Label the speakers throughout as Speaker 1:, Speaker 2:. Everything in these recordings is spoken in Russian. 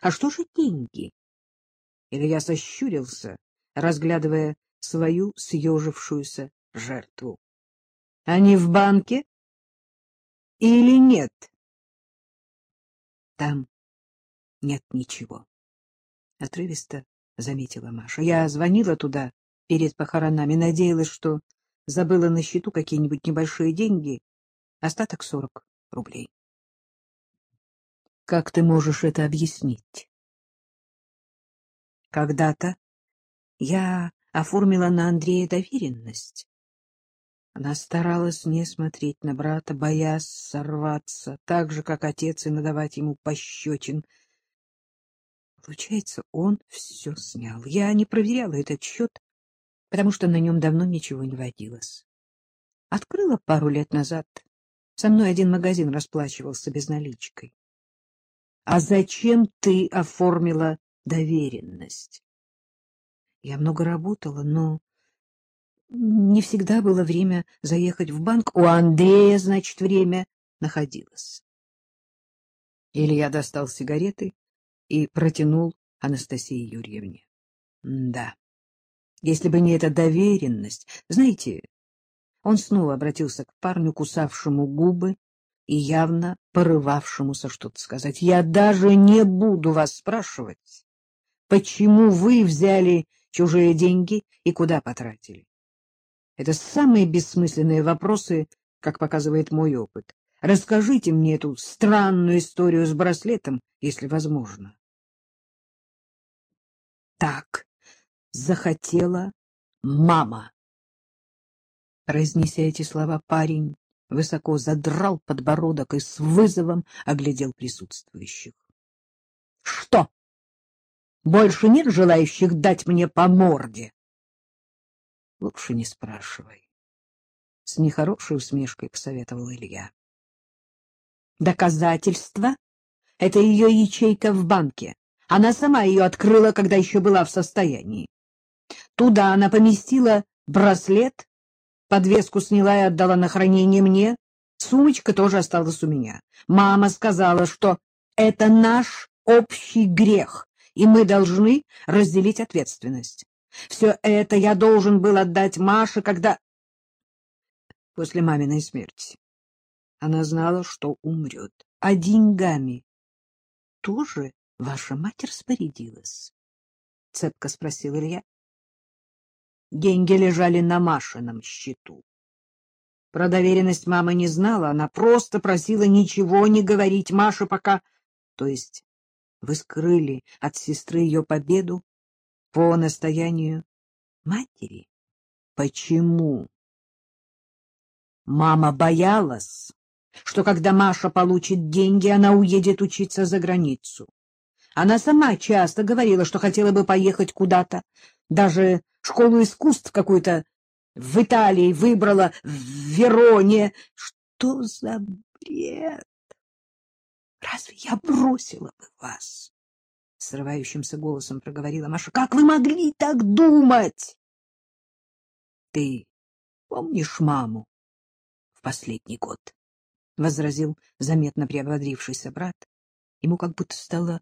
Speaker 1: А что же деньги? Илья сощурился, разглядывая свою съежившуюся жертву. — Они в банке или нет? — Там нет ничего. Отрывисто заметила Маша. Я звонила туда перед похоронами, надеялась, что забыла на счету какие-нибудь небольшие деньги, остаток сорок рублей. Как ты можешь это объяснить? Когда-то я оформила на Андрея доверенность. Она старалась не смотреть на брата, боясь сорваться, так же, как отец, и надавать ему пощечин. Получается, он все снял. Я не проверяла этот счет, потому что на нем давно ничего не водилось. Открыла пару лет назад. Со мной один магазин расплачивался безналичкой. А зачем ты оформила доверенность? Я много работала, но не всегда было время заехать в банк. У Андрея, значит, время находилось. Илья достал сигареты и протянул Анастасии Юрьевне. Да, если бы не эта доверенность... Знаете, он снова обратился к парню, кусавшему губы и явно порывавшемуся что-то сказать. Я даже не буду вас спрашивать, почему вы взяли чужие деньги и куда потратили. Это самые бессмысленные вопросы, как показывает мой опыт. Расскажите мне эту странную историю с браслетом, если возможно. Так захотела мама. Произнеся эти слова, парень высоко задрал подбородок и с вызовом оглядел присутствующих. — Что? Больше нет желающих дать мне по морде? — Лучше не спрашивай. С нехорошей усмешкой посоветовал Илья. — Доказательства? Это ее ячейка в банке. Она сама ее открыла, когда еще была в состоянии. Туда она поместила браслет Подвеску сняла и отдала на хранение мне. Сумочка тоже осталась у меня. Мама сказала, что это наш общий грех, и мы должны разделить ответственность. Все это я должен был отдать Маше, когда... После маминой смерти. Она знала, что умрет. А деньгами тоже ваша мать распорядилась? — цепко спросил Илья. Деньги лежали на Машином счету. Про доверенность мама не знала, она просто просила ничего не говорить Маше пока... То есть вы скрыли от сестры ее победу по настоянию матери? Почему? Мама боялась, что когда Маша получит деньги, она уедет учиться за границу. Она сама часто говорила, что хотела бы поехать куда-то, даже школу искусств какую-то в Италии выбрала, в Вероне. Что за бред? Разве я бросила бы вас? Срывающимся голосом проговорила Маша. Как вы могли так думать? Ты помнишь маму в последний год? Возразил заметно приободрившийся брат. Ему как будто стало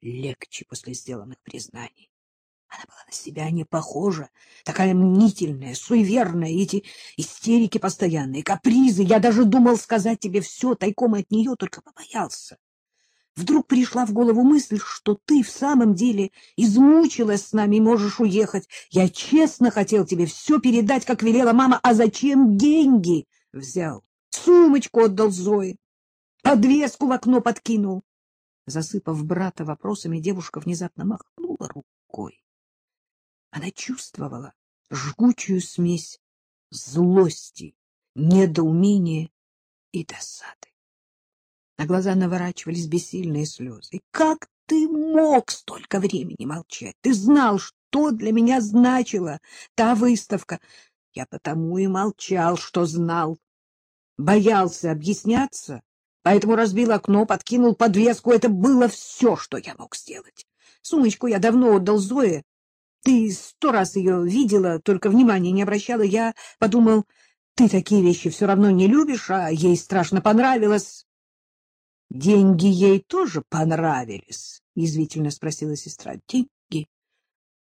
Speaker 1: легче после сделанных признаний. Она была на себя не похожа, такая мнительная, суеверная, эти истерики постоянные, капризы. Я даже думал сказать тебе все тайком от нее, только побоялся. Вдруг пришла в голову мысль, что ты в самом деле измучилась с нами и можешь уехать. Я честно хотел тебе все передать, как велела мама. А зачем деньги взял? Сумочку отдал Зое, подвеску в окно подкинул. Засыпав брата вопросами, девушка внезапно махнула рукой. Она чувствовала жгучую смесь злости, недоумения и досады. На глаза наворачивались бессильные слезы. Как ты мог столько времени молчать? Ты знал, что для меня значила та выставка. Я потому и молчал, что знал. Боялся объясняться, поэтому разбил окно, подкинул подвеску. Это было все, что я мог сделать. Сумочку я давно отдал Зое, ты сто раз ее видела, только внимания не обращала. Я подумал, ты такие вещи все равно не любишь, а ей страшно понравилось. Деньги ей тоже понравились, — язвительно спросила сестра. — Деньги.